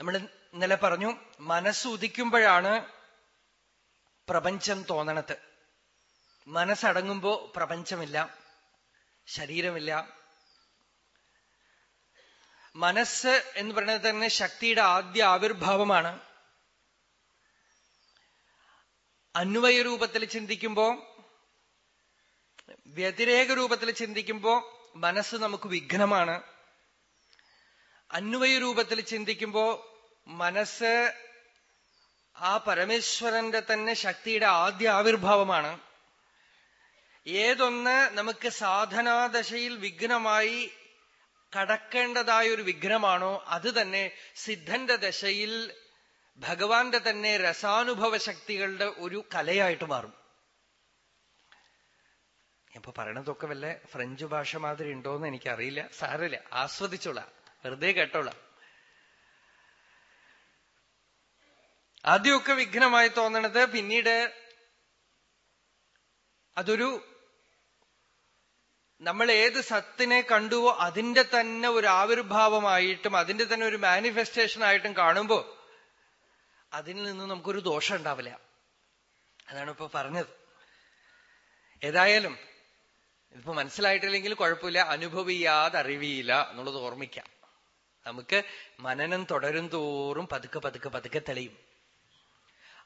നമ്മൾ ഇന്നലെ പറഞ്ഞു മനസ്സ് ഉദിക്കുമ്പോഴാണ് പ്രപഞ്ചം തോന്നണത്. മനസ്സടങ്ങുമ്പോ പ്രപഞ്ചമില്ല ശരീരമില്ല. മനസ്സ് എന്ന് പറയുന്നത് തന്നെ ശക്തിയുടെ ആദ്യ ആവിർഭാവമാണ്. അന്വയ രൂപത്തിൽ ചിന്തിക്കുമ്പോ വ്യതിരേക രൂപത്തിൽ ചിന്തിക്കുമ്പോ മനസ്സ് നമുക്ക് വിഘ്നമാണ്. അന്വയ രൂപത്തിൽ ചിന്തിക്കുമ്പോ മനസ്സ് ആ പരമേശ്വരന്റെ തന്നെ ശക്തിയുടെ ആദ്യ ആവിർഭാവമാണ്. ഏതൊന്ന് നമുക്ക് സാധനാദശയിൽ വിഘ്നമായി കടക്കേണ്ടതായ ഒരു വിഘ്നമാണോ അത് തന്നെ സിദ്ധന്റെ ദശയിൽ ഭഗവാന്റെ തന്നെ രസാനുഭവ ശക്തികളുടെ ഒരു കലയായിട്ട് മാറും. ഇപ്പൊ പറയണതൊക്കെ വല്ല ഫ്രഞ്ച് ഭാഷ മാതിരി ഉണ്ടോന്ന് എനിക്കറിയില്ല. സാരമില്ല. ആസ്വദിച്ചോളാം. വെറുതെ കേട്ടോളാം. ആദ്യമൊക്കെ വിഘ്നമായി തോന്നണത് പിന്നീട് അതൊരു നമ്മൾ ഏത് സത്തിനെ കണ്ടുവോ അതിന്റെ തന്നെ ഒരു ആവിർഭാവമായിട്ടും അതിന്റെ തന്നെ ഒരു മാനിഫെസ്റ്റേഷൻ ആയിട്ടും കാണുമ്പോ അതിൽ നിന്ന് നമുക്കൊരു ദോഷം ഉണ്ടാവില്ല. അതാണ് ഇപ്പൊ പറഞ്ഞത്. ഏതായാലും ഇതിപ്പോ മനസ്സിലായിട്ടില്ലെങ്കിൽ കുഴപ്പമില്ല അനുഭവിയാതെ അറിവിയില്ല എന്നുള്ളത് ഓർമ്മിക്കാം. നമുക്ക് മനനം തുടരും തോറും പതുക്കെ പതുക്കെ പതുക്കെ തെളിയും.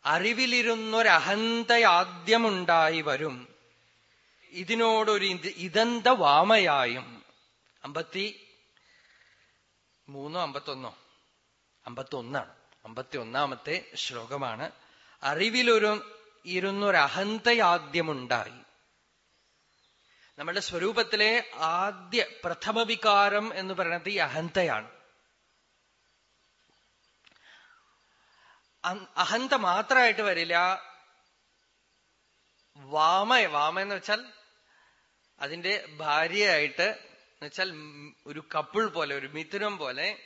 അറിവിലിരുന്നൊരഹന്തയാദ്യമുണ്ടായി വരും. ഇതിനോടൊരു ഇതന്ത വാമയായും അമ്പത്തി മൂന്നോ അമ്പത്തൊന്നോ? അമ്പത്തൊന്നാണ്. അമ്പത്തി ഒന്നാമത്തെ ശ്ലോകമാണ്. അറിവിലൊരു ഇരുന്നൊരഹന്തയാദ്യമുണ്ടായി. നമ്മുടെ സ്വരൂപത്തിലെ ആദ്യ പ്രഥമ വികാരം എന്ന് പറയുന്നത് ഈ അഹന്തയാണ്. അഹന്ത മാത്രമായിട്ട് വരില്ല. വാമ വാമ എന്ന് വെച്ചാൽ അതിന്റെ ഭാര്യയായിട്ട് എന്നുവെച്ചാൽ ഒരു കപ്പിൾ പോലെ ഒരു മിഥുനം പോലെ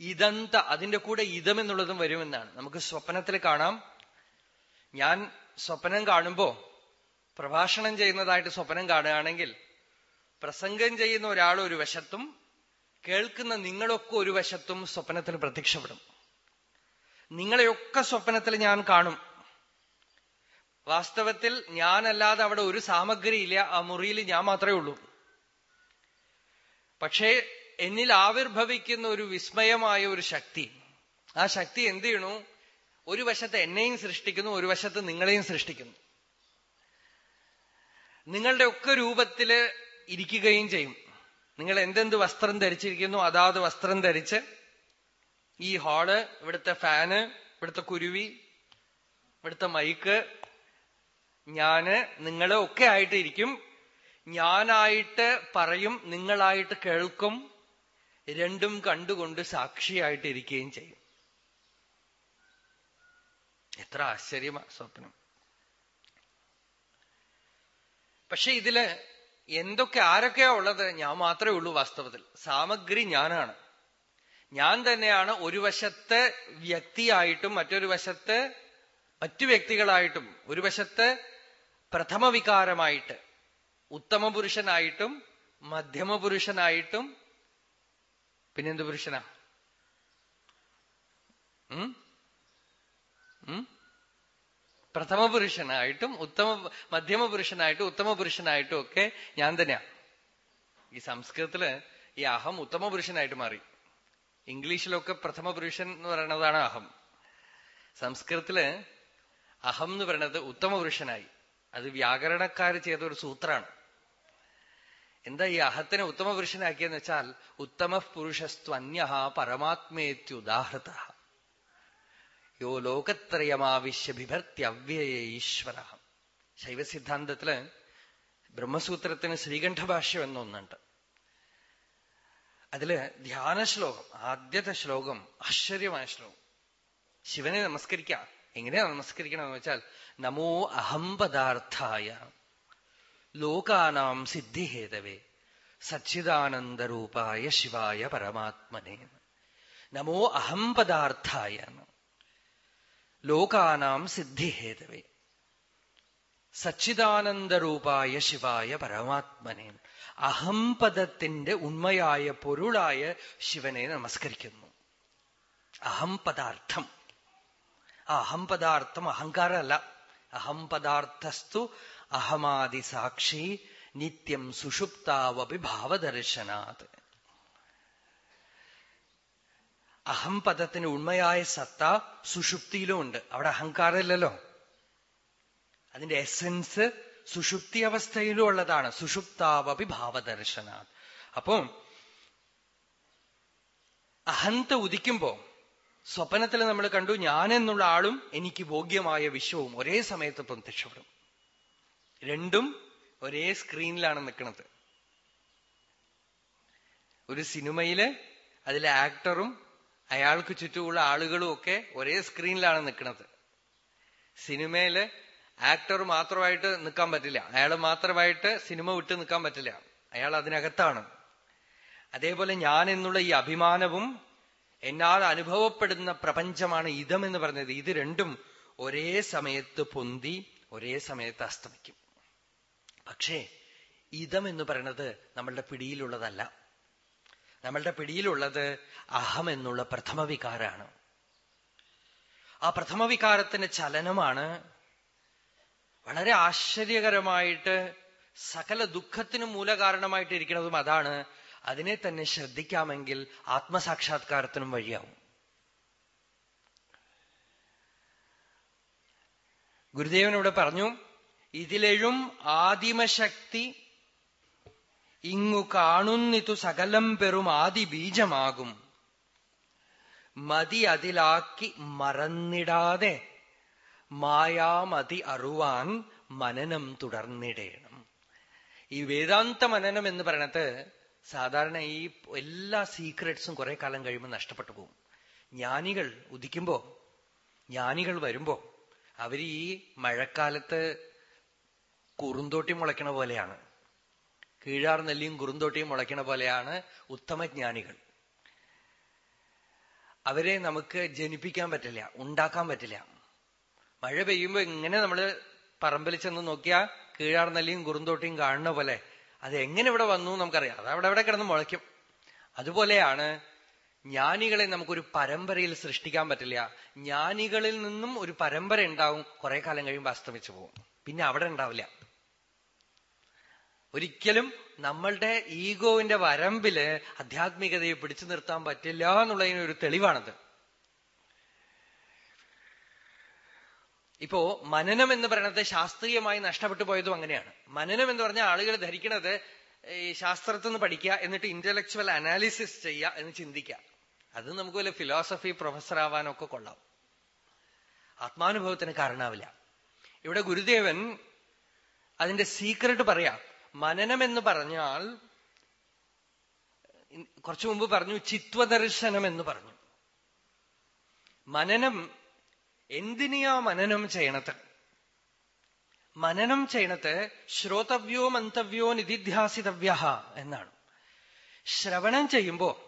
ഇതന്ത അതിന്റെ കൂടെ ഇതം എന്നുള്ളതും വരുമെന്നാണ്. നമുക്ക് സ്വപ്നത്തിൽ കാണാം. ഞാൻ സ്വപ്നം കാണുമ്പോ പ്രഭാഷണം ചെയ്യുന്നതായിട്ട് സ്വപ്നം കാണുകയാണെങ്കിൽ പ്രസംഗം ചെയ്യുന്ന ഒരാൾ ഒരു വശത്തും കേൾക്കുന്ന നിങ്ങളൊക്കെ ഒരു വശത്തും സ്വപ്നത്തിൽ പ്രത്യക്ഷപ്പെടും. നിങ്ങളെയൊക്കെ സ്വപ്നത്തിൽ ഞാൻ കാണും. വാസ്തവത്തിൽ ഞാനല്ലാതെ അവിടെ ഒരു സാമഗ്രി ഇല്ല ആ മുറിയിൽ ഞാൻ മാത്രമേ ഉള്ളൂ. പക്ഷേ എന്നിൽ ആവിർഭവിക്കുന്ന ഒരു വിസ്മയമായ ഒരു ശക്തി. ആ ശക്തി എന്ത് ചെയ്യണു? ഒരു വശത്ത് എന്നെയും സൃഷ്ടിക്കുന്നു ഒരു വശത്ത് നിങ്ങളെയും സൃഷ്ടിക്കുന്നു. നിങ്ങളുടെ ഒക്കെ രൂപത്തിൽ ഇരിക്കുകയും ചെയ്യും. നിങ്ങൾ എന്തെന്ത് വസ്ത്രം ധരിച്ചിരിക്കുന്നു അതാത് വസ്ത്രം ധരിച്ച് ഈ ഹാൾ ഇവിടുത്തെ ഫാന് ഇവിടുത്തെ കുരുവി ഇവിടുത്തെ മൈക്ക് ഞാൻ നിങ്ങളെ ഒക്കെ ആയിട്ടിരിക്കും. ഞാനായിട്ട് പറയും നിങ്ങളായിട്ട് കേൾക്കും. രണ്ടും കണ്ടുകൊണ്ട് സാക്ഷിയായിട്ടിരിക്കുകയും ചെയ്യും. എത്ര ആശ്ചര്യമാ സ്വപ്നം. പക്ഷെ ഇതിൽ എന്തൊക്കെ ആരൊക്കെയാ ഉള്ളത്? ഞാൻ മാത്രമേ ഉള്ളൂ വാസ്തവത്തിൽ. സാമഗ്രി ഞാനാണ്. ഞാൻ തന്നെയാണ് ഒരു വശത്തെ വ്യക്തിയായിട്ടും മറ്റൊരു വശത്ത് മറ്റു വ്യക്തികളായിട്ടും ഒരു വശത്ത് പ്രഥമ വികാരമായിട്ട് ഉത്തമ പുരുഷനായിട്ടും മധ്യമ പുരുഷനായിട്ടും പിന്നെന്ത് പുരുഷനാ? പ്രഥമ പുരുഷനായിട്ടും ഉത്തമ മധ്യമ പുരുഷനായിട്ടും ഉത്തമ പുരുഷനായിട്ടും ഒക്കെ ഞാൻ തന്നെയാ. ഈ സംസ്കൃതത്തിൽ ഈ അഹം ഉത്തമ പുരുഷനായിട്ട് മാറി. ഇംഗ്ലീഷിലൊക്കെ പ്രഥമ പുരുഷൻ എന്ന് പറയുന്നതാണ് അഹം. സംസ്കൃതത്തിൽ അഹം എന്ന് പറയുന്നത് ഉത്തമ പുരുഷനായി. അത് വ്യാകരണക്കാർ ചെയ്ത ഒരു സൂത്രാണ്. എന്താ ഈ അഹത്തിനെ ഉത്തമ പുരുഷനാക്കിയെന്ന് വെച്ചാൽ ഉത്തമ പുരുഷസ്ത്വന്യ പരമാത്മേത്യുദാഹൃത യോ ലോകത്രയമാവിശ്യ ബിഭർത്യവ്യയ ഈശ്വര ശൈവസിദ്ധാന്തത്തിൽ ബ്രഹ്മസൂത്രത്തിന് ശ്രീകണ്ഠഭാഷ്യം എന്നൊന്നുണ്ട്. അതിൽ ധ്യാന ശ്ലോകം ആദ്യത്തെ ശ്ലോകം ആശ്ചര്യമായ ശ്ലോകം. ശിവനെ നമസ്കരിക്കാം. എങ്ങനെയാ നമസ്കരിക്കണമെന്ന് വെച്ചാൽ നമോ അഹം പദാർത്ഥായ. ലോകാനാം സിദ്ധിഹേതവേ. സച്ചിദാനന്ദരൂപായ ശിവായ പരമാത്മനെ നമോ അഹം പദാർത്ഥായ ലോകാനാം സിദ്ധിഹേതവേ. സച്ചിദാനന്ദരൂപായ ശിവായ പരമാത്മനെ. അഹംപദത്തിന്റെ ഉണ്മയായ പൊരുളായ ശിവനെ നമസ്കരിക്കുന്നു. അഹംപദാർത്ഥം ആ അഹം പദാർത്ഥം അഹങ്കാരമല്ല. അഹംപദാർത്ഥസ്തു അഹമാദി സാക്ഷി നിത്യം സുഷുപ്താവപി ഭാവദർശനാത്. അഹംപദത്തിന് ഉണ്മയായ സത്ത സുഷുപ്തിയിലും ഉണ്ട് അവിടെ അഹങ്കാരമില്ലല്ലോ. അതിന്റെ എസൻസ് സുഷുപ്തി അവസ്ഥയിലും ഉള്ളതാണ് സുഷുപ്താവപി ഭാവദർശന അപ്പോ അഹന്ത ഉദിക്കുമ്പോ സ്വപ്നത്തിൽ നമ്മൾ കണ്ടു ഞാൻ എന്നുള്ള ആളും എനിക്ക് ഭോഗ്യമായ വിശ്വവും ഒരേ സമയത്ത് പ്രത്യക്ഷപ്പെടും. രണ്ടും ഒരേ സ്ക്രീനിലാണ് നിൽക്കുന്നത് ഒരു സിനിമയിൽ അതിലെ ആക്ടറും അയാൾക്ക് ചുറ്റുമുള്ള ആളുകളും ഒക്കെ ഒരേ സ്ക്രീനിലാണ് നിൽക്കുന്നത് സിനിമയിൽ ആക്ടർ മാത്രമായിട്ട് നിൽക്കാൻ പറ്റില്ല. അയാൾ മാത്രമായിട്ട് സിനിമ വിട്ട് നിൽക്കാൻ പറ്റില്ല. അയാൾ അതിനകത്താണ്. അതേപോലെ ഞാൻ എന്നുള്ള ഈ അഭിമാനവും എന്നാൽ അനുഭവപ്പെടുന്ന പ്രപഞ്ചമാണ് ഇതം എന്ന് പറഞ്ഞത്. ഇത് രണ്ടും ഒരേ സമയത്ത് പൊന്തി ഒരേ സമയത്ത് അസ്തമിക്കും. പക്ഷേ ഇതം എന്ന് പറയുന്നത് നമ്മളുടെ പിടിയിലുള്ളതല്ല. നമ്മളുടെ പിടിയിലുള്ളത് അഹം എന്നുള്ള പ്രഥമ വികാരാണ് ആ പ്രഥമ വികാരത്തിന്റെ ചലനമാണ് വളരെ ആശ്ചര്യകരമായിട്ട് സകല ദുഃഖത്തിനും മൂലകാരണമായിട്ട് ഇരിക്കുന്നതും അതാണ്. അതിനെ തന്നെ ശ്രദ്ധിക്കാമെങ്കിൽ ആത്മസാക്ഷാത്കാരത്തിനും വഴിയാവും. ഇവിടെ പറഞ്ഞു ഇതിലെഴും ആദിമശക്തി ഇങ്ങു കാണുന്നിതു സകലം പെറും ആദി ബീജമാകും. മതി അതിലാക്കി മറന്നിടാതെ മായാമതി അറിവാൻ മനനം തുടർന്നിടേണം. ഈ വേദാന്ത മനനം എന്ന് പറയണത് സാധാരണ ഈ എല്ലാ സീക്രട്സും കുറെ കാലം കഴിയുമ്പോൾ നഷ്ടപ്പെട്ടു പോകും. ജ്ഞാനികൾ ഉദിക്കുമ്പോ ജ്ഞാനികൾ വരുമ്പോ അവർ ഈ മഴക്കാലത്ത് കുറുന്തോട്ടി മുളയ്ക്കണ പോലെയാണ്. കീഴാർ നെല്ലിയും കുറുന്തോട്ടിയും മുളയ്ക്കണ പോലെയാണ് ഉത്തമജ്ഞാനികൾ അവരെ നമുക്ക് ജനിപ്പിക്കാൻ പറ്റില്ല ഉണ്ടാക്കാൻ പറ്റില്ല. മഴ പെയ്യുമ്പോ ഇങ്ങനെ നമ്മൾ പറമ്പിൽ ചെന്ന് നോക്കിയാ കീഴാർന്നല്ലിയും കുറുന്തോട്ടിയും കാണുന്ന പോലെ. അത് എങ്ങനെ ഇവിടെ വന്നു നമുക്കറിയാം. അത് അവിടെ കിടന്ന് മുളയ്ക്കും. അതുപോലെയാണ് ജ്ഞാനികളെ നമുക്കൊരു പരമ്പരയിൽ സൃഷ്ടിക്കാൻ പറ്റില്ല. ജ്ഞാനികളിൽ നിന്നും ഒരു പരമ്പര ഉണ്ടാവും. കുറെ കാലം കഴിയുമ്പോൾ അസ്തമിച്ചു പോകും. പിന്നെ അവിടെ ഉണ്ടാവില്ല. ഒരിക്കലും നമ്മളുടെ ഈഗോവിന്റെ വരമ്പിൽ ആധ്യാത്മികതയെ പിടിച്ചു നിർത്താൻ പറ്റില്ല എന്നുള്ളതിനൊരു തെളിവാണത്. ഇപ്പോ മനനം എന്ന് പറയുന്നത് ശാസ്ത്രീയമായി നഷ്ടപ്പെട്ടു പോയതും അങ്ങനെയാണ്. മനനം എന്ന് പറഞ്ഞാൽ ആളുകൾ ധരിക്കുന്നത് ഈ ശാസ്ത്രത്തിൽ നിന്ന് പഠിക്കുക എന്നിട്ട് ഇന്റലക്ച്വൽ അനാലിസിസ് ചെയ്യുക എന്ന് ചിന്തിക്കുക. അത് നമുക്ക് വല്ല ഫിലോസഫി പ്രൊഫസർ ആവാനൊക്കെ കൊള്ളാം. ആത്മാനുഭവത്തിന് കാരണാവില്ല. ഇവിടെ ഗുരുദേവൻ അതിന്റെ സീക്രട്ട് പറയാം. മനനം എന്ന് പറഞ്ഞാൽ കുറച്ചു മുമ്പ് പറഞ്ഞു ചിത്വദർശനം എന്ന് പറഞ്ഞു. മനനം എന്തിനെയാ മനനം ചെയ്യണത്? മനനം ചെയ്യണത് ശ്രോതവ്യോ മന്തവ്യോ നിധിധ്യാസിതവ്യ എന്നാണ്. ശ്രവണം ചെയ്യുമ്പോ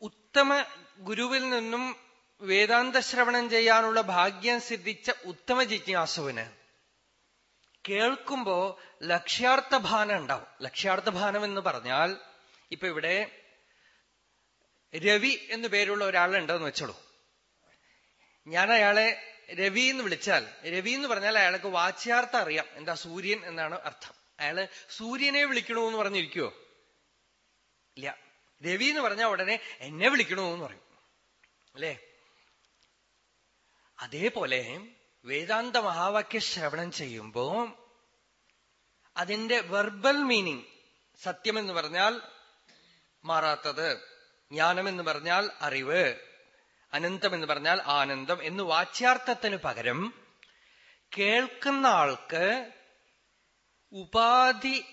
ഉത്തമ ഗുരുവിൽ നിന്നും വേദാന്ത ശ്രവണം ചെയ്യാനുള്ള ഭാഗ്യം സിദ്ധിച്ച ഉത്തമ ജിജ്ഞാസുവിന് കേൾക്കുമ്പോ ലക്ഷ്യാർത്ഥഭാനം ഉണ്ടാവും. ലക്ഷ്യാർത്ഥഭാനം എന്ന് പറഞ്ഞാൽ ഇപ്പൊ ഇവിടെ രവി എന്നു പേരുള്ള ഒരാളുണ്ടെന്ന് വെച്ചോളൂ. ഞാൻ അയാളെ രവി എന്ന് വിളിച്ചാൽ രവി എന്ന് പറഞ്ഞാൽ അയാൾക്ക് വാച്യാർത്ഥം അറിയാം. എന്താ സൂര്യൻ എന്നാണ് അർത്ഥം. അയാൾ സൂര്യനെ വിളിക്കണമെന്ന് പറഞ്ഞിരിക്കുവോ? ഇല്ല. രവി എന്ന് പറഞ്ഞാൽ ഉടനെ എന്നെ വിളിക്കണമെന്ന് പറയും. അല്ലേ? അതേപോലെ വേദാന്ത മഹാവാക്യ ശ്രവണം ചെയ്യുമ്പോ അതിന്റെ വെർബൽ മീനിങ് സത്യം എന്ന് പറഞ്ഞാൽ മാറാത്തത് ജ്ഞാനം എന്ന് പറഞ്ഞാൽ അറിവ്. അനന്തം എന്ന് പറഞ്ഞാൽ ആനന്ദം എന്ന് വാച്യാർത്ഥത്തിന് പകരം കേൾക്കുന്ന ആൾക്ക് ഉപാധി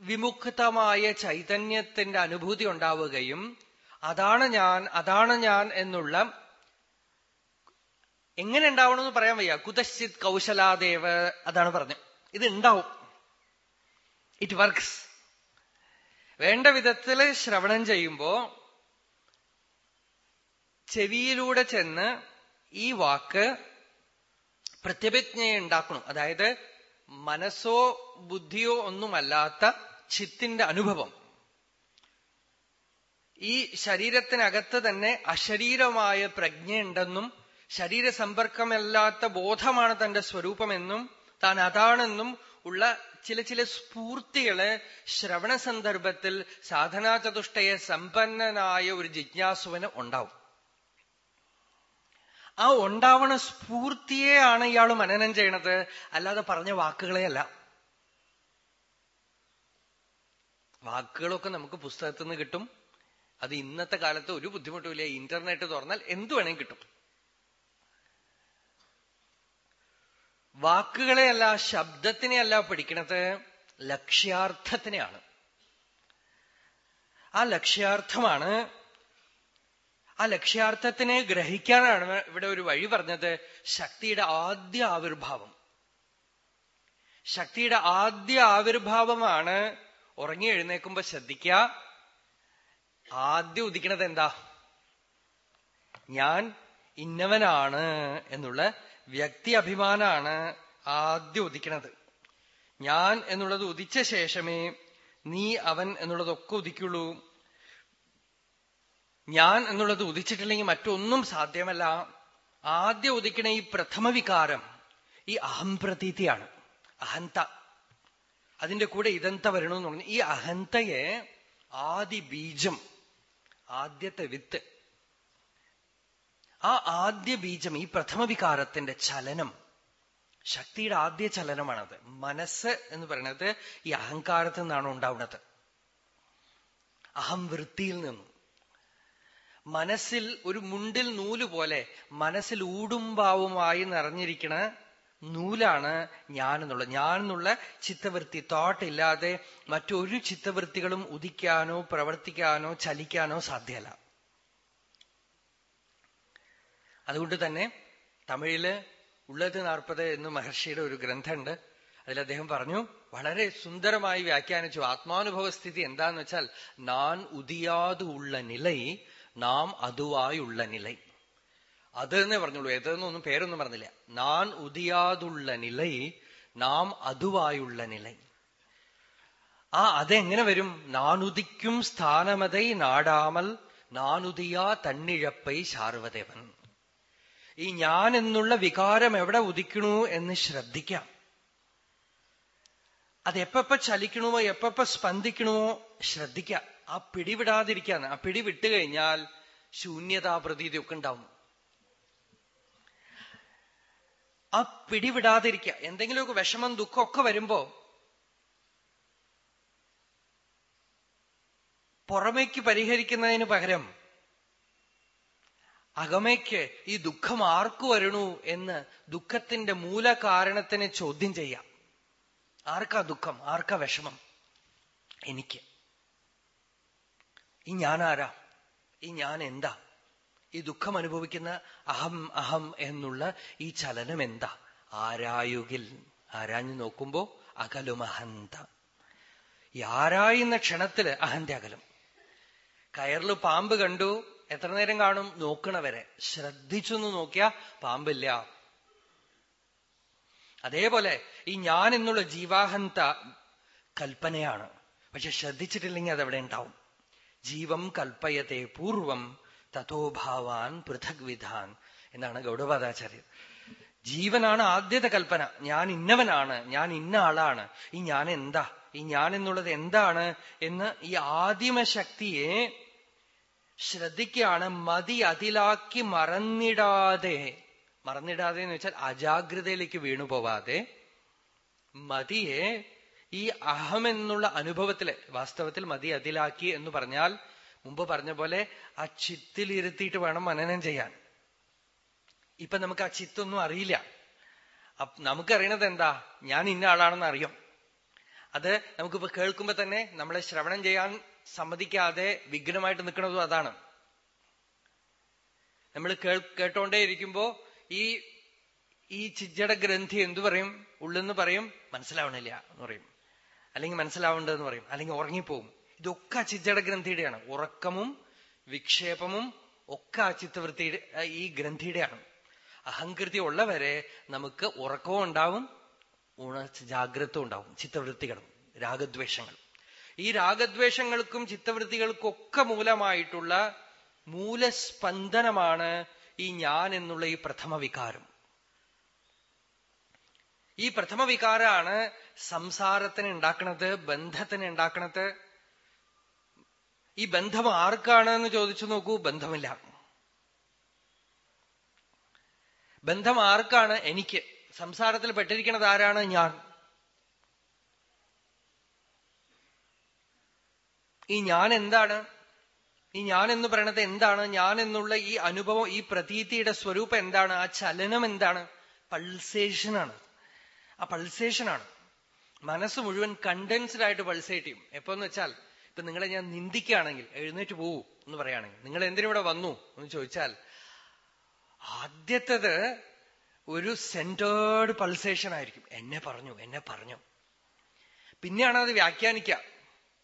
വിമുക്തമായ ചൈതന്യത്തിന്റെ അനുഭൂതി ഉണ്ടാവുകയും അതാണ് ഞാൻ അതാണ് ഞാൻ എന്നുള്ള എങ്ങനെ ഉണ്ടാവണമെന്ന് പറയാൻ വയ്യ. കുതശ്ചിത് കൗശലാദേവ് അതാണ് പറഞ്ഞു ഇത് ഉണ്ടാവും. ഇറ്റ് വർക്ക്സ് വേണ്ട വിധത്തിൽ ശ്രവണം ചെയ്യുമ്പോ ചെവിയിലൂടെ ചെന്ന് ഈ വാക്ക് പ്രത്യഭിജ്ഞയെ ഉണ്ടാക്കണം. അതായത് മനസ്സോ ബുദ്ധിയോ ഒന്നുമല്ലാത്ത ചിത്തിന്റെ അനുഭവം. ഈ ശരീരത്തിനകത്ത് തന്നെ അശരീരമായ പ്രജ്ഞയുണ്ടെന്നും ശരീരസമ്പർക്കമല്ലാത്ത ബോധമാണ് തന്റെ സ്വരൂപമെന്നും താൻ അതാണെന്നും ഉള്ള ചില ചില സ്ഫൂർത്തികൾ ശ്രവണ സന്ദർഭത്തിൽ സാധനാചതുഷ്ടയെ സമ്പന്നനായ ഒരു ജിജ്ഞാസുവിന് ഉണ്ടാവും. ആ ഉണ്ടാവണ സ്ഫൂർത്തിയെയാണ് ഇയാൾ മനനം ചെയ്യണത്. അല്ലാതെ പറഞ്ഞ വാക്കുകളെയല്ല വാക്കുകളൊക്കെ നമുക്ക് പുസ്തകത്തിൽ നിന്ന് കിട്ടും. അത് ഇന്നത്തെ കാലത്ത് ഒരു ബുദ്ധിമുട്ടുമില്ല ഇന്റർനെറ്റ് തുറന്നാൽ എന്തു വേണമെങ്കിൽ കിട്ടും. വാക്കുകളെയല്ല ശബ്ദത്തിനെയല്ല പഠിക്കണത് ലക്ഷ്യാർത്ഥത്തിനെയാണ്. ആ ലക്ഷ്യാർത്ഥമാണ് ആ ലക്ഷ്യാർത്ഥത്തിനെ ഗ്രഹിക്കാനാണ് ഇവിടെ ഒരു വഴി പറഞ്ഞത്. ശക്തിയുടെ ആദ്യ ആവിർഭാവം. ശക്തിയുടെ ആദ്യ ആവിർഭാവമാണ് ഉറങ്ങി എഴുന്നേക്കുമ്പോ ശ്രദ്ധിക്ക ആദ്യം ഉദിക്കണത് എന്താ? ഞാൻ ഇന്നവനാണ് എന്നുള്ള വ്യക്തി അഭിമാനാണ് ആദ്യം ഉദിക്കണത്. ഞാൻ എന്നുള്ളത് ഉദിച്ച ശേഷമേ നീ അവൻ എന്നുള്ളതൊക്കെ ഉദിക്കുള്ളൂ. ഞാൻ എന്നുള്ളത് ഉദിച്ചിട്ടില്ലെങ്കിൽ മറ്റൊന്നും സാധ്യമല്ല. ആദ്യം ഉദിക്കണ ഈ പ്രഥമ വികാരം ഈ അഹംപ്രതീതിയാണ്. അഹന്ത. അതിന്റെ കൂടെ ഇതന്ത വരണമെന്ന് പറഞ്ഞു. ഈ അഹന്തയെ ആദി ബീജം ആദ്യത്തെ വിത്ത്. ആ ആദ്യ ബീജം ഈ പ്രഥമ വികാരത്തിന്റെ ചലനം ശക്തിയുടെ ആദ്യ ചലനമാണത്. മനസ്സ് എന്ന് പറയുന്നത് ഈ അഹങ്കാരത്തിൽ നിന്നാണ് ഉണ്ടാവുന്നത്. അഹം വൃത്തിയിൽ നിന്നും. മനസ്സിൽ ഒരു മുണ്ടിൽ നൂൽ പോലെ മനസ്സിൽ ഊടുംപാവുമായി നിറഞ്ഞിരിക്കണ നൂലാണ് ഞാൻ എന്നുള്ളത് ഞാൻ എന്നുള്ള ചിത്തവൃത്തി തോട്ട് ഇല്ലാതെ മറ്റൊരു ചിത്തവൃത്തികളും ഉദിക്കാനോ പ്രവർത്തിക്കാനോ ചലിക്കാനോ സാധ്യല്ല അതുകൊണ്ട് തന്നെ തമിഴിൽ ഉള്ളത് നാൽപ്പത് എന്ന് മഹർഷിയുടെ ഒരു ഗ്രന്ഥമുണ്ട്. അതിൽ അദ്ദേഹം പറഞ്ഞു വളരെ സുന്ദരമായി വ്യാഖ്യാനിച്ചു. ആത്മാനുഭവ സ്ഥിതി എന്താന്ന് വെച്ചാൽ നാൻ ഉദിയാതു ഉള്ള നാം അതുവായുള്ള നിലൈ. അത് എന്നേ പറഞ്ഞുള്ളൂ. ഏതെന്നൊന്നും പേരൊന്നും പറഞ്ഞില്ല. നാൻ ഉദിയാതുള്ള നിലൈ നാം അതുവായുള്ള നിലൈ. ആ അതെങ്ങനെ വരും? നാനുദിക്കും സ്ഥാനമതൈ നാടാമൽ നാനുദിയാ തണ്ണിഴപ്പൈ ശാർവദേവൻ. ഈ ഞാൻ എന്നുള്ള വികാരം എവിടെ ഉദിക്കണു എന്ന് ശ്രദ്ധിക്കാം. അത് എപ്പ ചലിക്കണമോ എപ്പ സ്പന്ദിക്കണമോ ശ്രദ്ധിക്കാം. ആ പിടിവിടാതിരിക്കാന്ന്. ആ പിടി വിട്ടു കഴിഞ്ഞാൽ ശൂന്യതാ പ്രതീതി ഒക്കെ ഉണ്ടാവും. ആ പിടിവിടാതിരിക്കുക എന്തെങ്കിലുമൊക്കെ വിഷമം ദുഃഖം ഒക്കെ വരുമ്പോ പുറമേക്ക് പരിഹരിക്കുന്നതിന് പകരം അകമയ്ക്ക് ഈ ദുഃഖം ആർക്കു വരണു എന്ന് ദുഃഖത്തിന്റെ മൂലകാരണത്തിനെ ചോദ്യം ചെയ്യാം. ആർക്കാ ദുഃഖം? ആർക്കാ വിഷമം? എനിക്ക്. ഈ ഞാൻ ആരാ ഈ ഞാൻ എന്താ ഈ ദുഃഖം അനുഭവിക്കുന്ന അഹം അഹം എന്നുള്ള ഈ ചലനം എന്താ ആരായുകിൽ ആരാഞ്ഞു നോക്കുമ്പോ അകലും അഹന്ത. ഈ ആരായുന്ന ക്ഷണത്തിൽ അഹന്റെ അകലും. കയറിൽ പാമ്പ് കണ്ടു എത്ര നേരം കാണും? നോക്കണവരെ. ശ്രദ്ധിച്ചൊന്ന് നോക്കിയാ പാമ്പില്ല. അതേപോലെ ഈ ഞാൻ എന്നുള്ള ജീവാഹന്ത കൽപ്പനയാണ്. പക്ഷെ ശ്രദ്ധിച്ചിട്ടില്ലെങ്കിൽ അതവിടെ ഉണ്ടാവും. ജീവം കൽപ്പയത്തെ പൂർവം തഥോഭാവാൻ പൃഥക് വിധാൻ എന്നാണ് ഗൗഡപാദാചാര്യർ. ജീവനാണ് ആദ്യത്തെ കൽപ്പന. ഞാൻ ഇന്നവനാണ്. ഞാൻ ഇന്ന ആളാണ്. ഈ ഞാൻ എന്താ? ഈ ഞാൻ എന്നുള്ളത് എന്താണ്? എന്ന് ഈ ആദിമ ശക്തിയെ ശ്രദ്ധിക്കുകയാണ്. മതി അതിലാക്കി മറന്നിടാതെ. മറന്നിടാതെ എന്ന് വെച്ചാൽ അജാഗ്രതയിലേക്ക് വീണു പോവാതെ മതിയെ ഈ അഹം എന്നുള്ള അനുഭവത്തിലെ വാസ്തവത്തിൽ മതി അതിലാക്കി എന്ന് പറഞ്ഞാൽ മുമ്പ് പറഞ്ഞ പോലെ ആ ചിത്തിൽ ഇരുത്തിയിട്ട് വേണം മനനം ചെയ്യാൻ. ഇപ്പൊ നമുക്ക് ആ ചിത്തൊന്നും അറിയില്ല. നമുക്കറിയണത് എന്താ? ഞാൻ ഇന്ന ആളാണെന്ന് അറിയാം. അത് നമുക്കിപ്പോ കേൾക്കുമ്പോ തന്നെ നമ്മളെ ശ്രവണം ചെയ്യാൻ സമ്മതിക്കാതെ വിഘ്നമായിട്ട് നിൽക്കുന്നതും അതാണ്. നമ്മൾ കേൾ കേട്ടോണ്ടേ ഇരിക്കുമ്പോ ഈ ഈ ചിജ്ജട ഗ്രന്ഥി എന്തു പറയും? ഉള്ളെന്ന് പറയും മനസ്സിലാവണില്ല എന്ന് പറയും. അല്ലെങ്കിൽ മനസ്സിലാവേണ്ടതെന്ന് പറയും. അല്ലെങ്കിൽ ഉറങ്ങിപ്പോവും. ഇതൊക്കെ ചിജ്ജട ഗ്രന്ഥിയുടെയാണ്. ഉറക്കമും വിക്ഷേപമും ഒക്കെ ചിത്തവൃത്തിയുടെ ഈ ഗ്രന്ഥിയുടെയാണ്. അഹങ്കൃതി ഉള്ളവരെ നമുക്ക് ഉറക്കവും ഉണ്ടാവും ഉണ ജാഗ്രത ഉണ്ടാവും. ചിത്തവൃത്തികളും രാഗദ്വേഷങ്ങൾ. ഈ രാഗദ്വേഷങ്ങൾക്കും ചിത്തവൃത്തികൾക്കും ഒക്കെ മൂലമായിട്ടുള്ള മൂലസ്പന്ദനമാണ് ഈ ഞാൻ എന്നുള്ള ഈ പ്രഥമ വികാരം. ഈ പ്രഥമ വികാരാണ് സംസാരത്തിന് ഉണ്ടാക്കണത് ബന്ധത്തിന് ഉണ്ടാക്കണത്. ഈ ബന്ധം ആർക്കാണ് എന്ന് ചോദിച്ചു നോക്കൂ ബന്ധമില്ല. ബന്ധം ആർക്കാണ്? എനിക്ക്. സംസാരത്തിൽ പെട്ടിരിക്കുന്നത് ആരാണ്? ഞാൻ. ഈ ഞാൻ എന്താണ്? ഈ ഞാൻ എന്ന് പറയണത് എന്താണ്? ഞാൻ എന്നുള്ള ഈ അനുഭവം ഈ പ്രതീതിയുടെ സ്വരൂപം എന്താണ്? ആ ചലനം എന്താണ്? പൾസേഷനാണ്. ആ പൾസേഷനാണ് മനസ്സ് മുഴുവൻ കണ്ടൻസ്ഡ് ആയിട്ട് പൾസേറ്റ് ചെയ്യും. എപ്പോ എന്ന് വെച്ചാൽ ഇപ്പൊ നിങ്ങളെ ഞാൻ നിന്ദിക്കുകയാണെങ്കിൽ എഴുന്നേറ്റ് പോവൂ എന്ന് പറയുകയാണെങ്കിൽ നിങ്ങൾ എന്തിനിവിടെ വന്നു എന്ന് ചോദിച്ചാൽ ആദ്യത്തത് ഒരു സെന്റേർഡ് പൾസേഷൻ ആയിരിക്കും എന്നെ പറഞ്ഞു എന്നെ പറഞ്ഞു. പിന്നെയാണ് അത് വ്യാഖ്യാനിക്കുക.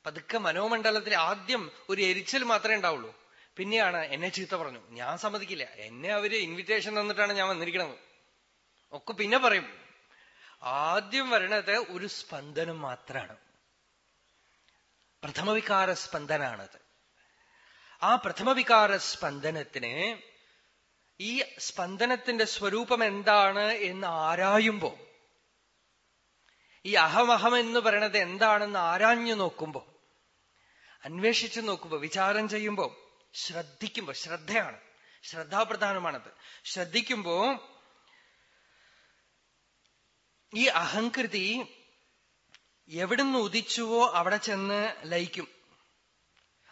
പതുക്കെ മനോമണ്ഡലത്തിൽ ആദ്യം ഒരു എരിച്ചൽ മാത്രമേ ഉണ്ടാവുള്ളൂ. പിന്നെയാണ് എന്നെ ചീത്ത പറഞ്ഞു. ഞാൻ സമ്മതിക്കില്ല. എന്നെ അവർ ഇൻവിറ്റേഷൻ തന്നിട്ടാണ് ഞാൻ വന്നിരിക്കുന്നത്. ഒക്കെ പിന്നെ പറയും. ആദ്യം വരണത് ഒരു സ്പന്ദനം മാത്രമാണ് പ്രഥമവികാര സ്പന്ദനാണത്. ആ പ്രഥമവികാര സ്പന്ദനത്തിന് ഈ സ്പന്ദനത്തിന്റെ സ്വരൂപം എന്താണ് എന്ന് ആരായുമ്പോ ഈ അഹമഹം എന്ന് പറയണത് എന്താണെന്ന് ആരാഞ്ഞു നോക്കുമ്പോ അന്വേഷിച്ചു നോക്കുമ്പോ വിചാരം ചെയ്യുമ്പോ ശ്രദ്ധിക്കുമ്പോ ശ്രദ്ധയാണ് ശ്രദ്ധാപ്രധാനമാണത്. ശ്രദ്ധിക്കുമ്പോ ഈ അഹങ്കൃതി എവിടുന്ന് ഉദിച്ചുവോ അവിടെ ചെന്ന് ലയിക്കും.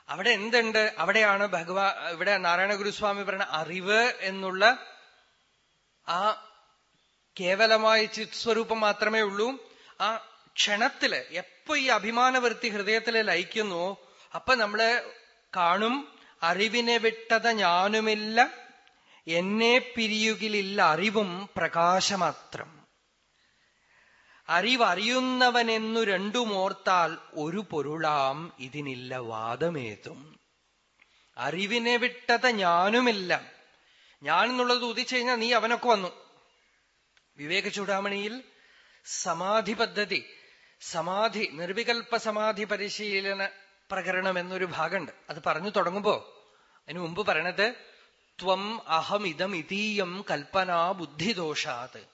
അവിടെ എന്തുണ്ട്? അവിടെയാണ് ഭഗവാ ഇവിടെ നാരായണ ഗുരുസ്വാമി പറയുന്ന അറിവ് എന്നുള്ള ആ കേവലമായ ചിത് സ്വരൂപം മാത്രമേ ഉള്ളൂ. ആ ക്ഷണത്തിൽ എപ്പോ ഈ അഭിമാനവൃത്തി ഹൃദയത്തിൽ ലയിക്കുന്നു അപ്പൊ നമ്മൾ കാണും അറിവിനെ വിട്ടത ഞാനുമില്ല എന്നെ പിരിയുകിലില്ല അറിവും പ്രകാശമാത്രം. അറിവറിയുന്നവനെന്നു രണ്ടുമോർത്താൽ ഒരു പൊരുളാം ഇതിനില്ല വാദമേതും. അറിവിനെ വിട്ടത് ഞാനുമില്ല. ഞാൻ എന്നുള്ളത് ഉദിച്ചു കഴിഞ്ഞാൽ നീ അവനൊക്കെ വന്നു. വിവേക ചൂടാമണിയിൽ സമാധി പദ്ധതി സമാധി നിർവികൽപ്പ സമാധി പരിശീലന പ്രകരണം എന്നൊരു ഭാഗമുണ്ട്. അത് പറഞ്ഞു തുടങ്ങുമ്പോ അതിനു മുമ്പ് പറയണത് ത്വം അഹം ഇതം ഇതീയം കൽപ്പന ബുദ്ധിദോഷാത്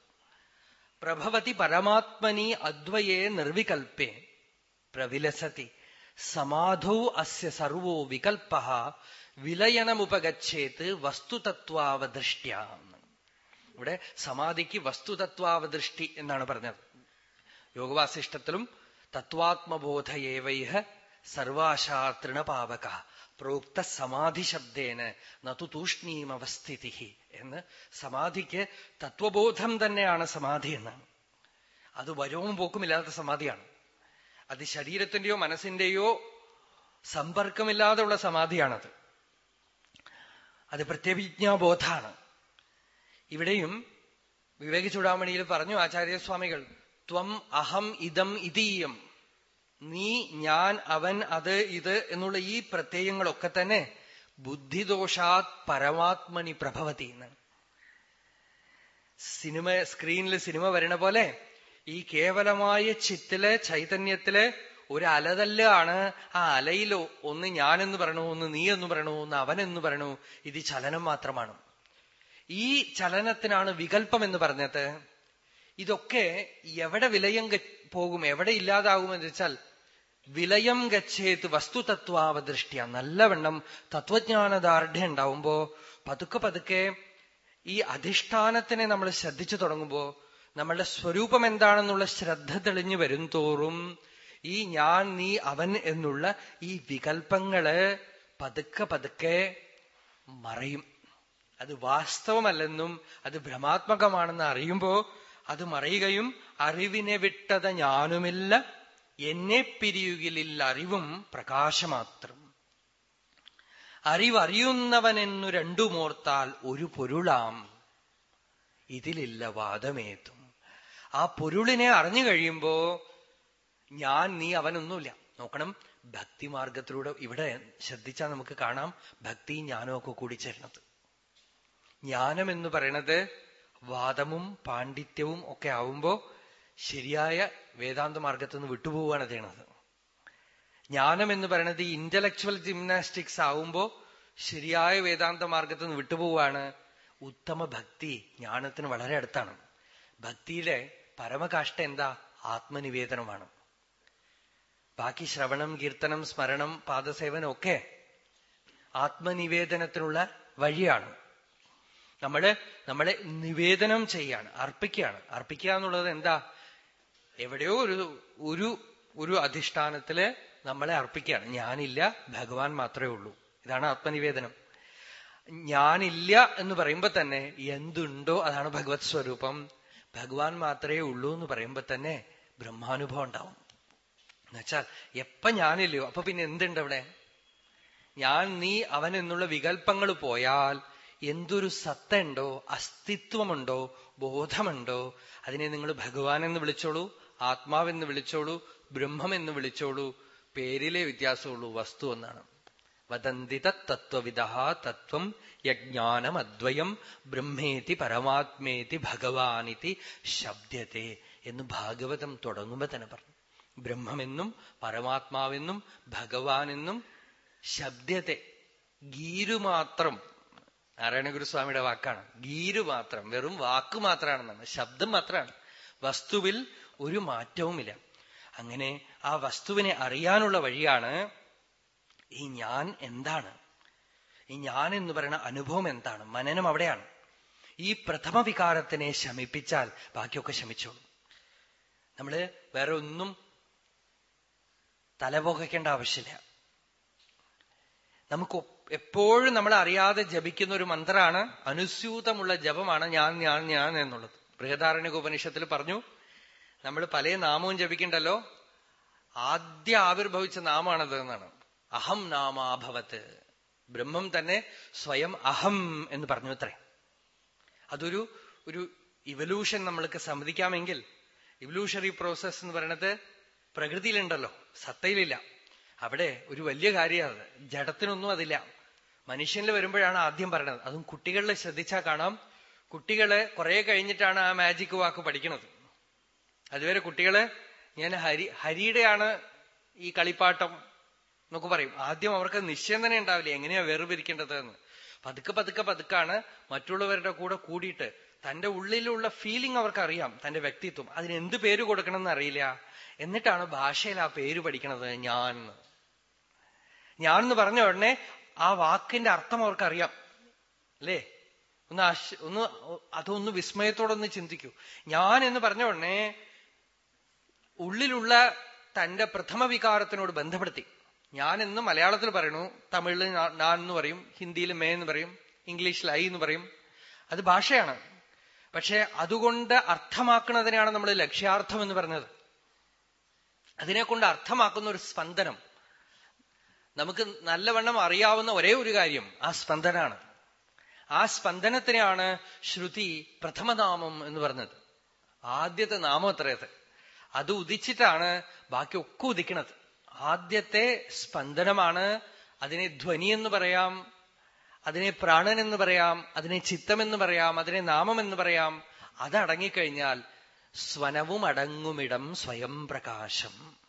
പ്രഭവതി പരമാത്മനി അദ്വയേ നിർവികൽപ്പേ. പ്രവിലസതി. സമാധൗ അസ്യ സർവോ വികൽപ്പ. വിലയനമുപഗച്ഛേത് വസ്തുതത്വാവദൃഷ്ട്യ. ഇവിടെ സമാധിക്ക് വസ്തുതത്വാവദൃഷ്ടി എന്നാണ് പറഞ്ഞത്. യോഗവാസിഷ്ടത്തിലും തത്വാത്മബോധയേവൈഹ സർവാശാ തൃണപാവക പ്രോക്ത സമാധി ശബ്ദേന നതു തൂഷ്ണീമവസ്ഥിതി എന്ന്. സമാധിക്ക് തത്വബോധം തന്നെയാണ് സമാധി എന്നാണ്. അത് വരവും പോക്കുമില്ലാത്ത സമാധിയാണ്. അത് ശരീരത്തിന്റെയോ മനസ്സിന്റെയോ സമ്പർക്കമില്ലാതെയുള്ള സമാധിയാണത്. അത് പ്രത്യഭിജ്ഞാബോധാണ് ഇവിടെയും വിവേക ചൂടാമണിയിൽ പറഞ്ഞു ആചാര്യസ്വാമികൾ ത്വം അഹം ഇതം ഇതീയം. നീ ഞാൻ അവൻ അത് ഇത് എന്നുള്ള ഈ പ്രത്യയങ്ങളൊക്കെ തന്നെ ബുദ്ധിദോഷാത് പരമാത്മനി പ്രഭവതി സിനിമ സ്ക്രീനിൽ സിനിമ വരണ പോലെ ഈ കേവലമായ ചിത്തിലെ ചൈതന്യത്തിലെ ഒരു അലതല്ലാണ് ആ അലയിലോ ഒന്ന് ഞാൻ എന്ന് പറയണു ഒന്ന് നീ എന്ന് പറയണു ഒന്ന് അവൻ എന്ന് പറയണു ഇത് ചലനം മാത്രമാണ്. ഈ ചലനത്തിനാണ് വികല്പം എന്ന് പറഞ്ഞത്. ഇതൊക്കെ എവിടെ വിലയം പോകും എവിടെ ഇല്ലാതാകുമെന്ന് വെച്ചാൽ വിലയം ഗച്ഛേത് വസ്തുതത്വാവദൃഷ്ടിയ. നല്ലവണ്ണം തത്വജ്ഞാനദാർഢ്യം ഉണ്ടാവുമ്പോ പതുക്കെ പതുക്കെ ഈ അധിഷ്ഠാനത്തിനെ നമ്മൾ ശ്രദ്ധിച്ചു തുടങ്ങുമ്പോ നമ്മളുടെ സ്വരൂപം എന്താണെന്നുള്ള ശ്രദ്ധ തെളിഞ്ഞു വരും തോറും ഈ ഞാൻ നീ അവൻ എന്നുള്ള ഈ വികൽപ്പങ്ങൾ പതുക്കെ പതുക്കെ മറയും. അത് വാസ്തവമല്ലെന്നും അത് ഭ്രമാത്മകമാണെന്ന് അറിയുമ്പോ അത് മറയുകയും അറിവിനെ വിട്ടത് ഞാനുമില്ല എന്നെ പിരിയുകിലില്ല അറിവും പ്രകാശമാത്രം. അറിവറിയുന്നവനെന്നു രണ്ടുമോർത്താൽ ഒരു പൊരുളാം ഇതിലില്ല വാദമേതും. ആ പൊരുളിനെ അറിഞ്ഞു കഴിയുമ്പോ ഞാൻ നീ അവനൊന്നുമില്ല. നോക്കണം ഭക്തിമാർഗത്തിലൂടെ ഇവിടെ ശ്രദ്ധിച്ചാൽ നമുക്ക് കാണാം ഭക്തി ഒക്കെ കൂടി ചേരുന്നത്. ജ്ഞാനം എന്ന് പറയണത് വാദമും പാണ്ഡിത്യവും ഒക്കെ ആവുമ്പോ ശരിയായ വേദാന്ത മാർഗത്തിൽ നിന്ന് വിട്ടുപോവാണ് ചെയ്യണത് ജ്ഞാനം എന്ന് പറയുന്നത് ഇന്റലക്ച്വൽ ജിംനാസ്റ്റിക്സ് ആവുമ്പോ ശരിയായ വേദാന്ത മാർഗത്തിൽ നിന്ന് വിട്ടുപോവാണ് ഉത്തമ ഭക്തി ജ്ഞാനത്തിന് വളരെ അടുത്താണ്. ഭക്തിയിലെ പരമകാഷ്ട എന്താ? ആത്മനിവേദനമാണ്. ബാക്കി ശ്രവണം കീർത്തനം സ്മരണം പാദസേവനം ഒക്കെ ആത്മനിവേദനത്തിനുള്ള വഴിയാണ്. നമ്മൾ നമ്മളെ നിവേദനം ചെയ്യാണ് അർപ്പിക്കുകയാണ്. അർപ്പിക്കുക എന്നുള്ളത് എന്താ? എവിടെയോ ഒരു ഒരു ഒരു അധിഷ്ഠാനത്തിൽ നമ്മളെ അർപ്പിക്കുകയാണ്. ഞാനില്ല ഭഗവാൻ മാത്രമേ ഉള്ളൂ. ഇതാണ് ആത്മനിവേദനം. ഞാനില്ല എന്ന് പറയുമ്പോ തന്നെ എന്തുണ്ടോ അതാണ് ഭഗവത് സ്വരൂപം. ഭഗവാൻ മാത്രമേ ഉള്ളൂ എന്ന് പറയുമ്പോ തന്നെ ബ്രഹ്മാനുഭവം ഉണ്ടാവും. എന്നുവെച്ചാൽ എപ്പ ഞാനില്ലയോ അപ്പൊ പിന്നെ എന്തുണ്ട് അവിടെ? ഞാൻ നീ അവൻ എന്നുള്ള വികല്പങ്ങൾ പോയാൽ എന്തൊരു സത്തയുണ്ടോ അസ്തിത്വമുണ്ടോ ബോധമുണ്ടോ അതിനെ നിങ്ങൾ ഭഗവാൻ എന്ന് വിളിച്ചോളൂ ആത്മാവെന്ന് വിളിച്ചോളൂ ബ്രഹ്മം എന്ന് വിളിച്ചോളൂ പേരിലെ വ്യത്യാസമുള്ളൂ വസ്തു എന്നാണ്. വദന്തിത തത്വവിദ തത്വം യജ്ഞാനം അദ്വയം ബ്രഹ്മേതി പരമാത്മേതി ഭഗവാനിതി ശബ്ദത്തെ എന്ന് ഭാഗവതം തുടങ്ങുമ്പോ തന്നെ പറഞ്ഞു. ബ്രഹ്മമെന്നും പരമാത്മാവെന്നും ഭഗവാനെന്നും ശബ്ദത്തെ ഗീരു മാത്രം നാരായണഗുരുസ്വാമിയുടെ വാക്കാണ്. ഗീര് മാത്രം വെറും വാക്ക് മാത്രമാണെന്നാണ്. ശബ്ദം മാത്രമാണ്. വസ്തുവിൽ ഒരു മാറ്റവുമില്ല. അങ്ങനെ ആ വസ്തുവിനെ അറിയാനുള്ള വഴിയാണ് ഈ ഞാൻ എന്താണ്? ഈ ഞാൻ എന്ന് പറയുന്ന അനുഭവം എന്താണ്? മനനം അവിടെയാണ്. ഈ പ്രഥമ വികാരത്തിനെ ശമിപ്പിച്ചാൽ ബാക്കിയൊക്കെ ശമിച്ചോളൂ. നമ്മൾ വേറെ ഒന്നും തലപോകേണ്ട ആവശ്യമില്ല. നമുക്ക് എപ്പോഴും നമ്മൾ അറിയാതെ ജപിക്കുന്ന ഒരു മന്ത്രമാണ് അനുസ്യൂതമുള്ള ജപമാണ് ഞാൻ ഞാൻ ഞാൻ എന്നുള്ളത്. ബൃഹദാരണ്യ ഉപനിഷത്തിൽ പറഞ്ഞു നമ്മൾ പല നാമവും ജപിക്കണ്ടല്ലോ. ആദ്യ ആവിർഭവിച്ച നാമാണത് എന്നാണ്. അഹം നാമാഭവത്ത് ബ്രഹ്മം തന്നെ സ്വയം അഹം എന്ന് പറഞ്ഞു അത്രേ. അതൊരു ഒരു ഇവല്യൂഷൻ നമ്മൾക്ക് സമ്മതിക്കാമെങ്കിൽ ഇവല്യൂഷണറി പ്രോസസ് എന്ന് പറയണത് പ്രകൃതിയിലുണ്ടല്ലോ സത്തയിലില്ല. അവിടെ ഒരു വലിയ കാര്യമാണ് ജഡത്തിനൊന്നും അതില്ല. മനുഷ്യനിൽ വരുമ്പോഴാണ് ആദ്യം പറയണത്. അതും കുട്ടികളിൽ ശ്രദ്ധിച്ചാൽ കാണാം. കുട്ടികൾ കുറെ കഴിഞ്ഞിട്ടാണ് ആ മാജിക് വാക്ക് പഠിക്കുന്നത് അതുവരെ കുട്ടികൾ ഞാൻ ഹരി ഹരിയുടെയാണ് ഈ കളിപ്പാട്ടം എന്നൊക്കെ പറയും. ആദ്യം അവർക്ക് നിശ്ചയം തന്നെ ഉണ്ടാവില്ല. എങ്ങനെയാ വേർപിരിക്കേണ്ടത് എന്ന് പതുക്കെ പതുക്കെ പതുക്കാണ് മറ്റുള്ളവരുടെ കൂടെ കൂടിയിട്ട് തന്റെ ഉള്ളിലുള്ള ഫീലിംഗ് അവർക്ക് അറിയാം തന്റെ വ്യക്തിത്വം. അതിന് എന്ത് പേര് കൊടുക്കണം എന്ന് അറിയില്ല. എന്നിട്ടാണ് ഭാഷയിൽ ആ പേര് പഠിക്കണത് ഞാൻ ഞാൻ എന്ന് പറഞ്ഞ ഉടനെ ആ വാക്കിന്റെ അർത്ഥം അവർക്കറിയാം. അല്ലേ? ഒന്ന് ഒന്ന് അതൊന്ന് വിസ്മയത്തോടെ ഒന്ന് ചിന്തിക്കൂ. ഞാൻ എന്ന് പറഞ്ഞ ഉടനെ ഉള്ളിലുള്ള തന്റെ പ്രഥമ വികാരത്തിനോട് ബന്ധപ്പെടുത്തി. ഞാൻ എന്ന് മലയാളത്തിൽ പറയണു തമിഴിൽ ഞാൻ എന്ന് പറയും ഹിന്ദിയിൽ മേ എന്ന് പറയും ഇംഗ്ലീഷിൽ ഐ എന്ന് പറയും. അത് ഭാഷയാണ്. പക്ഷെ അതുകൊണ്ട് അർത്ഥമാക്കുന്നതിനാണ് നമ്മൾ ലക്ഷ്യാർത്ഥം എന്ന് പറഞ്ഞത്. അതിനെ കൊണ്ട് അർത്ഥമാക്കുന്ന ഒരു സ്പന്ദനം. നമുക്ക് നല്ലവണ്ണം അറിയാവുന്ന ഒരേ ഒരു കാര്യം ആ സ്പന്ദനാണ്. ആ സ്പന്ദനത്തിനെയാണ് ശ്രുതി പ്രഥമനാമം എന്ന് പറഞ്ഞത്. ആദ്യത്തെ നാമം അത്രയത് അത് ഉദിച്ചിട്ടാണ് ബാക്കിയൊക്കെ ഉദിക്കണത്. ആദ്യത്തെ സ്പന്ദനമാണ് അതിനെ ധ്വനി എന്ന് പറയാം അതിനെ പ്രാണൻ എന്ന് പറയാം അതിനെ ചിത്തം എന്ന് പറയാം അതിനെ നാമം എന്ന് പറയാം. അതടങ്ങിക്കഴിഞ്ഞാൽ സ്വനവും അടങ്ങുമിടം സ്വയം പ്രകാശം.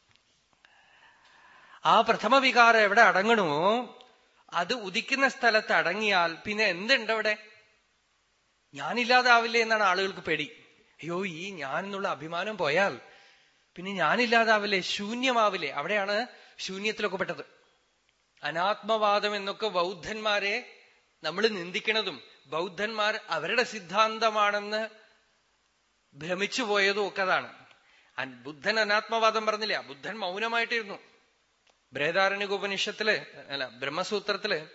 ആ പ്രഥമ വികാരം എവിടെ അടങ്ങണമോ അത് ഉദിക്കുന്ന സ്ഥലത്ത് അടങ്ങിയാൽ പിന്നെ എന്തുണ്ട് അവിടെ? ഞാനില്ലാതാവില്ലേ എന്നാണ് ആളുകൾക്ക് പേടി. അയ്യോ ഈ ഞാൻ എന്നുള്ള അഭിമാനം പോയാൽ പിന്നെ ഞാനില്ലാതാവില്ലേ ശൂന്യമാവില്ലേ? അവിടെയാണ് ശൂന്യത്തിലൊക്കെ പെട്ടത്. അനാത്മവാദം എന്നൊക്കെ ബൗദ്ധന്മാരെ നമ്മൾ നിന്ദിക്കണതും ബൗദ്ധന്മാർ അവരുടെ സിദ്ധാന്തമാണെന്ന് ഭ്രമിച്ചു പോയതും ഒക്കെ അതാണ്. ബുദ്ധൻ അനാത്മവാദം പറഞ്ഞില്ല ബുദ്ധൻ മൗനമായിട്ടിരുന്നു. ബൃഹദാരണ്യ ഉപനിഷത്തിൽ അല്ല ബ്രഹ്മസൂത്രത്തിൽ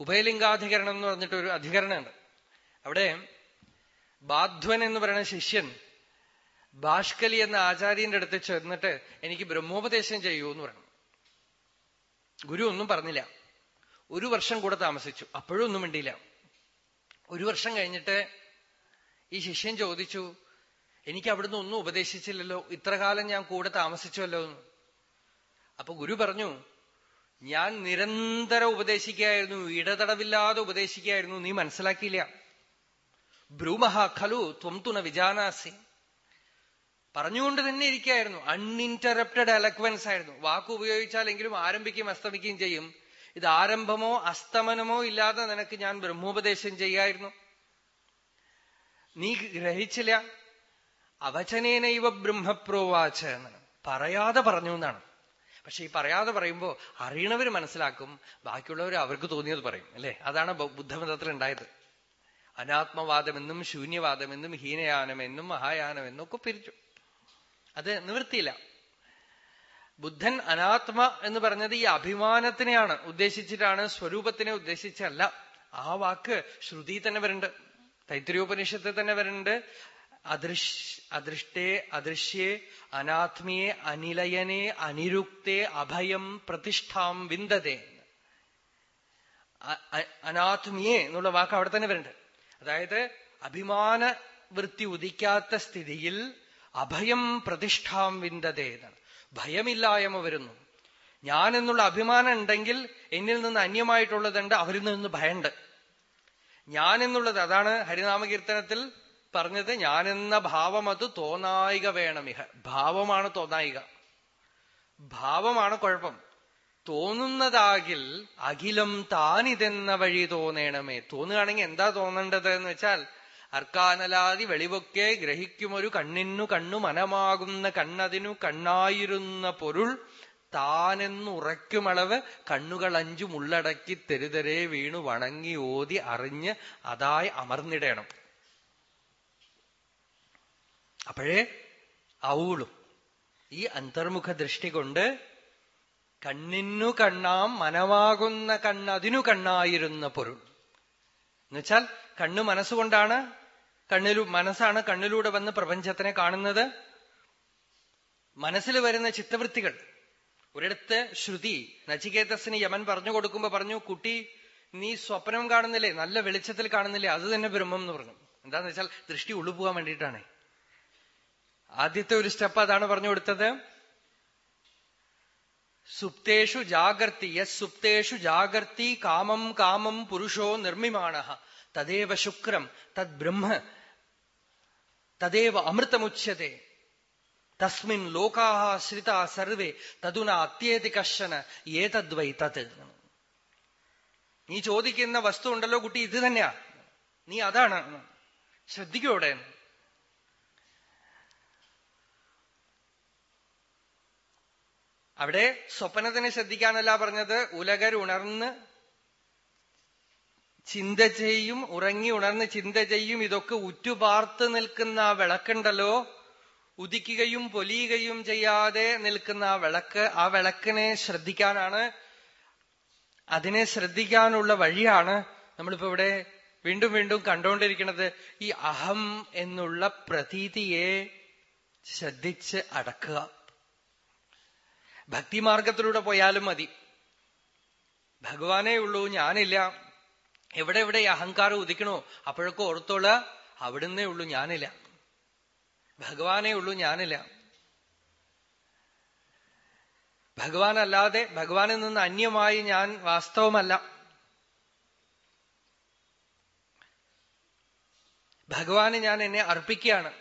ഉഭയലിംഗാധികരണം എന്ന് പറഞ്ഞിട്ട് ഒരു അധികരണമുണ്ട്. അവിടെ ബാധ്വൻ എന്ന് പറയുന്ന ശിഷ്യൻ ഭാഷ്കലി എന്ന ആചാര്യന്റെ അടുത്ത് ചെന്നിട്ട് എനിക്ക് ബ്രഹ്മോപദേശം ചെയ്യൂ എന്ന് പറഞ്ഞു. ഗുരു ഒന്നും പറഞ്ഞില്ല. ഒരു വർഷം കൂടെ താമസിച്ചു. അപ്പോഴും ഒന്നും മിണ്ടിയില്ല. ഒരു വർഷം കഴിഞ്ഞിട്ട് ഈ ശിഷ്യൻ ചോദിച്ചു എനിക്ക് അവിടുന്ന് ഒന്നും ഉപദേശിച്ചില്ലല്ലോ. ഇത്രകാലം ഞാൻ കൂടെ താമസിച്ചുവല്ലോ എന്ന്. അപ്പൊ ഗുരു പറഞ്ഞു ഞാൻ നിരന്തരം ഉപദേശിക്കുകയായിരുന്നു ഇടതടവില്ലാതെ ഉപദേശിക്കുകയായിരുന്നു നീ മനസ്സിലാക്കിയില്ല. ബ്രൂമഹ ഖലു ത്വം തുണ വിജാനാസി. പറഞ്ഞുകൊണ്ട് തന്നെ ഇരിക്കുകയായിരുന്നു. അൺഇന്ററപ്റ്റഡ് എലക്വൻസ് ആയിരുന്നു. വാക്ക് ഉപയോഗിച്ചാലെങ്കിലും ആരംഭിക്കുകയും അസ്തമിക്കുകയും ചെയ്യും. ഇത് ആരംഭമോ അസ്തമനമോ ഇല്ലാതെ നിനക്ക് ഞാൻ ബ്രഹ്മോപദേശം ചെയ്യായിരുന്നു. നീ ഗ്രഹിച്ചില്ല. അവചനേനൈവ ബ്രഹ്മപ്രോവാച എന്നാണ് പറയാതെ പറഞ്ഞു എന്നാണ്. പക്ഷെ ഈ പറയാതെ പറയുമ്പോ അറിയണവർ മനസ്സിലാക്കും ബാക്കിയുള്ളവർ അവർക്ക് തോന്നിയത് പറയും അല്ലെ? അതാണ് ബുദ്ധമതത്തിൽ ഉണ്ടായത്. അനാത്മവാദമെന്നും ശൂന്യവാദമെന്നും ഹീനയാനമെന്നും മഹായാനമെന്നും ഒക്കെ പിരിച്ചു അത് നിവൃത്തിയില്ല. ബുദ്ധൻ അനാത്മ എന്ന് പറഞ്ഞത് ഈ അഭിമാനത്തിനെയാണ് ഉദ്ദേശിച്ചിട്ടാണ് സ്വരൂപത്തിനെ ഉദ്ദേശിച്ചല്ല. ആ വാക്ക് ശ്രുതി തന്നെ വരുന്നുണ്ട് തൈത്രിയോപനിഷത്തിൽ തന്നെ വരുന്നുണ്ട് അദൃഷ്ടേ അദൃശ്യേ അനാത്മിയെ അനിലയനെ അനിരുക്തേ അഭയം പ്രതിഷ്ഠാം വിന്ദതേ. അനാത്മിയെ എന്നുള്ള വാക്ക് അവിടെ തന്നെ വരുന്നുണ്ട്. അതായത് അഭിമാന വൃത്തി ഉദിക്കാത്ത സ്ഥിതിയിൽ അഭയം പ്രതിഷ്ഠാം വിന്ദതേ എന്നാണ്. ഭയമില്ലായ്മ വരുന്നു. ഞാൻ എന്നുള്ള അഭിമാനം ഉണ്ടെങ്കിൽ എന്നിൽ നിന്ന് അന്യമായിട്ടുള്ളതുണ്ട് അവരിൽ നിന്ന് ഭയണ്ട് ഞാൻ എന്നുള്ളത് അതാണ് ഹരിനാമകീർത്തനത്തിൽ പറഞ്ഞത് ഞാനെന്ന ഭാവം അത് തോന്നായിക വേണമിഹ ഭാവമാണ് തോന്നായിക. ഭാവമാണ് കുഴപ്പം. തോന്നുന്നതാകിൽ അഖിലം താനിതെന്ന വഴി തോന്നേണമേ. തോന്നുകയാണെങ്കിൽ എന്താ തോന്നേണ്ടത് എന്ന് വെച്ചാൽ അർക്കാനലാതി വെളിവൊക്കെ ഗ്രഹിക്കുമൊരു കണ്ണിനു കണ്ണു മനമാകുന്ന കണ്ണതിനു കണ്ണായിരുന്ന പൊരുൾ താനെന്നുറയ്ക്കുമളവ് കണ്ണുകൾ അഞ്ചും ഉള്ളടക്കി തെരുതരെ വീണു വണങ്ങി ഓതി അറിഞ്ഞ് അതായി അമർന്നിടണം. അപ്പോഴേ ഔളും ഈ അന്തർമുഖ ദൃഷ്ടി കൊണ്ട് കണ്ണിനു കണ്ണാം മനവാകുന്ന മനമാകുന്ന കണ്ണതിനു കണ്ണായിരുന്ന പൊരുൾ. എന്നുവെച്ചാൽ കണ്ണു മനസ്സുകൊണ്ടാണ് കണ്ണിലു മനസ്സാണ് കണ്ണിലൂടെ വന്ന് പ്രപഞ്ചത്തിനെ കാണുന്നത്. മനസ്സിൽ വരുന്ന ചിത്തവൃത്തികൾ. ഒരിടത്ത് ശ്രുതി നചികേതസിന് യമൻ പറഞ്ഞു കൊടുക്കുമ്പോ പറഞ്ഞു കുട്ടി നീ സ്വപ്നം കാണുന്നില്ലേ? നല്ല വെളിച്ചത്തിൽ കാണുന്നില്ലേ? അത് തന്നെ ബ്രഹ്മം എന്ന് പറഞ്ഞു. എന്താന്ന് വെച്ചാൽ ദൃഷ്ടി ഉള്ളു പോകാൻ വേണ്ടിയിട്ടാണ്. ആദ്യത്തെ ഒരു സ്റ്റെപ്പ് അതാണ് പറഞ്ഞു കൊടുത്തത്. സുപ്തേഷു ജാഗർത്തി യസ് സുപ്തേഷു ജാഗർത്തി കാമം കാമം പുരുഷോ നിർമ്മിമാണ തദേവ ശുക്രം തദ് ബ്രഹ്മ തദേവ അമൃതമുച്യത്തെ തസ്മിൻ ലോകാഹ ശ്രിത സർവേ തതുന അത്യേതി കശന ഏതദ്വൈ തത്. നീ ചോദിക്കുന്ന വസ്തു ഉണ്ടല്ലോ കുട്ടി ഇത് തന്നെയാ. നീ അതാണ്. ശ്രദ്ധിക്കോടെ അവിടെ സ്വപ്നത്തിനെ ശ്രദ്ധിക്കാനല്ല പറഞ്ഞത്. ഉലകരുണർന്ന് ചിന്ത ചെയ്യും ഉറങ്ങി ഉണർന്ന് ചിന്ത ചെയ്യും. ഇതൊക്കെ ഉറ്റുപാർത്ത് നിൽക്കുന്ന ആ വിളക്കുണ്ടല്ലോ. ഉദിക്കുകയും പൊലിയുകയും ചെയ്യാതെ നിൽക്കുന്ന ആ വിളക്ക് ആ വിളക്കിനെ ശ്രദ്ധിക്കാനാണ്. അതിനെ ശ്രദ്ധിക്കാനുള്ള വഴിയാണ് നമ്മളിപ്പോ ഇവിടെ വീണ്ടും വീണ്ടും കണ്ടുകൊണ്ടിരിക്കുന്നത് ഈ അഹം എന്നുള്ള പ്രതീതിയെ ശ്രദ്ധിച്ച് അടക്കുക. ഭക്തിമാർഗത്തിലൂടെ പോയാലും മതി. ഭഗവാനേ ഉള്ളൂ ഞാനില്ല. എവിടെ എവിടെ അഹങ്കാരം ഉദിക്കണോ അപ്പോഴൊക്കെ ഓർത്തോള അവിടുന്നേ ഉള്ളൂ ഞാനില്ല. ഭഗവാനേ ഉള്ളൂ ഞാനില്ല. ഭഗവാനല്ലാതെ ഭഗവാനിൽ നിന്ന് അന്യമായി ഞാൻ വാസ്തവമല്ല. ഭഗവാന് ഞാൻ എന്നെ അർപ്പിക്കുകയാണ്.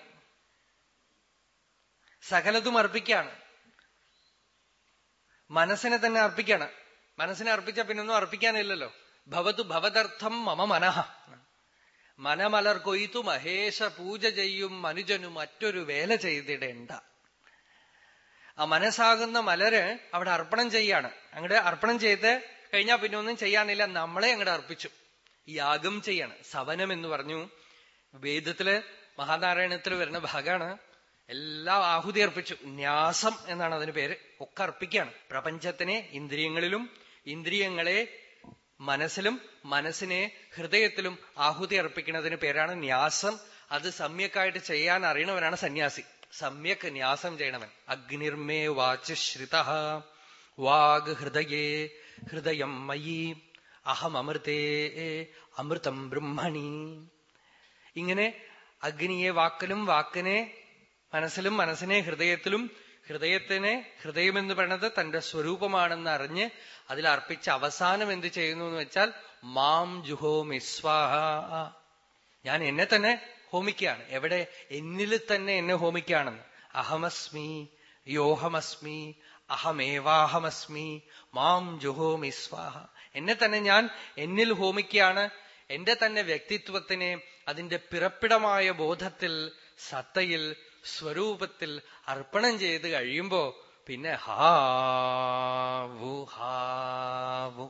സകലതും അർപ്പിക്കുകയാണ്. മനസ്സിനെ തന്നെ അർപ്പിക്കണം. മനസ്സിനെ അർപ്പിച്ച പിന്നൊന്നും അർപ്പിക്കാനില്ലല്ലോ. ഭവതു ഭവതർത്ഥം മമ മനഃ. മനമലർ കൊയ്ത്തു മഹേശ പൂജ ചെയ്യും മനുജനു മറ്റൊരു വേല ചെയ്തിടേണ്ട. ആ മനസ്സാകുന്ന മലര് അവിടെ അർപ്പണം ചെയ്യാണ്. അങ്ങോട്ട് അർപ്പണം ചെയ്ത് കഴിഞ്ഞാൽ പിന്നെ ഒന്നും ചെയ്യാനില്ല. നമ്മളെ അങ്ങോട്ട് അർപ്പിച്ചു. യാഗം ചെയ്യാണ്. സവനം എന്ന് പറഞ്ഞു. വേദത്തിൽ മഹാനാരായണത്തിൽ വരുന്ന ഭാഗമാണ് എല്ലാം ആഹുതി അർപ്പിച്ചു. ന്യാസം എന്നാണ് അതിന് പേര്. ഒക്കെ അർപ്പിക്കുകയാണ്. പ്രപഞ്ചത്തിനെ ഇന്ദ്രിയങ്ങളിലും ഇന്ദ്രിയങ്ങളെ മനസ്സിലും മനസ്സിനെ ഹൃദയത്തിലും ആഹുതി അർപ്പിക്കുന്നതിന് പേരാണ് ന്യാസം. അത് സമ്യക്കായിട്ട് ചെയ്യാൻ അറിയണവനാണ് സന്യാസി. സമ്യക് ന്യാസം ചെയ്യണവൻ. അഗ്നിർമേ വാച്ച് ശ്രിത. വാഗ് ഹൃദയേ ഹൃദയം മയി. അഹം അമൃതേ അമൃതം ബ്രഹ്മണി. ഇങ്ങനെ അഗ്നിയെ വാക്കലും വാക്കിനെ മനസ്സിലും മനസ്സിനെ ഹൃദയത്തിലും ഹൃദയത്തിനെ ഹൃദയമെന്ന് പറയുന്നത് തന്റെ സ്വരൂപമാണെന്ന് അറിഞ്ഞ് അതിൽ അർപ്പിച്ച അവസാനം എന്ത് ചെയ്യുന്നു എന്ന് വെച്ചാൽ മാം ജുഹോമി സ്വാഹ. ഞാൻ എന്നെ തന്നെ ഹോമിക്കുകയാണ്. എവിടെ? എന്നിൽ തന്നെ എന്നെ ഹോമിക്കുകയാണെന്ന്. അഹമസ്മി യോഹമസ്മി അഹമേവാഹമസ്മി മാം ജുഹോമി സ്വാഹ. എന്നെ തന്നെ ഞാൻ എന്നിൽ ഹോമിക്കുകയാണ്. എന്റെ തന്നെ വ്യക്തിത്വത്തിനെ അതിന്റെ പിറപ്പിടമായ ബോധത്തിൽ സത്തയിൽ സ്വരൂപത്തിൽ അർപ്പണം ചെയ്ത് കഴിയുമ്പോ പിന്നെ ഹാവു ഹാവു